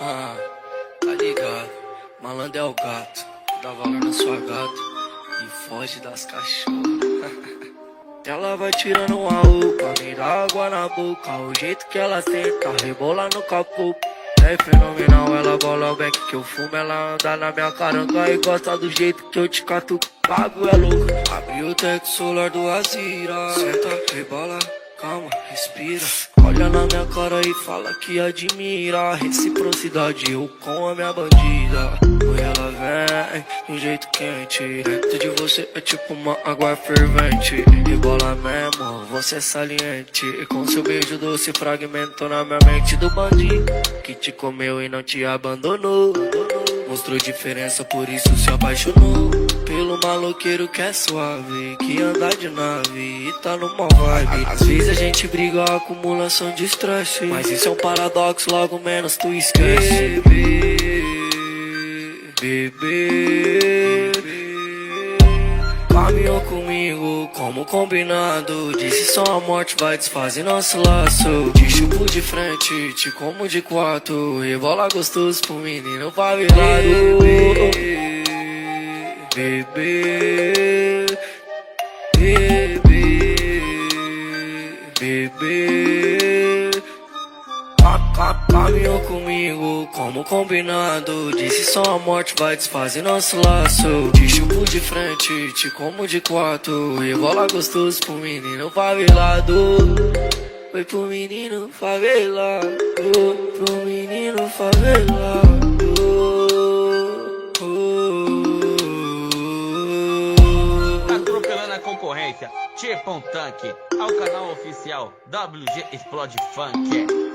Ah, tá ligado? Malandro é o gato, dá valor na sua gata e foge das cachorras. Ela vai tirando uma roupa, me dá água na boca. O jeito que ela senta, rebola no capô. É fenomenal, ela bola o back que eu fumo. Ela anda na minha caranga e gosta do jeito que eu te cato. Pago é louco, abre o teto solar do Azira. Senta, rebola, calma, respira. Olha na minha cara e fala que admira. Reciprocidade, eu com a minha bandida. Oi, ela vem, um jeito quente. Dentro de você é tipo uma água fervente. Rebola mesmo, você é saliente. E com seu beijo doce fragmentou na minha mente do bandido. Que te comeu e não te abandonou. Mostrou diferença, por isso se apaixonou. Pelo maloqueiro que é suave, que anda de nave e tá numa vibe. Às vezes a gente briga, acumulação de estresse. Mas isso é um paradoxo, logo menos tu esquece. Bebê, bebê. Caminhou comigo como combinado. Disse só a morte vai desfazer nosso laço. Te chupo de frente, te como de quatro. Rebola gostoso pro menino favelado. Bebê, bebê, bebê. Ca- Caminhou comigo como combinado. Disse só a morte vai desfazer nosso laço. Te chupo de frente, te como de quatro. Rebola gostoso pro menino favelado. Foi pro menino favelado. Concorrência, tipo um tanque. Ao canal oficial WG Explode Funk.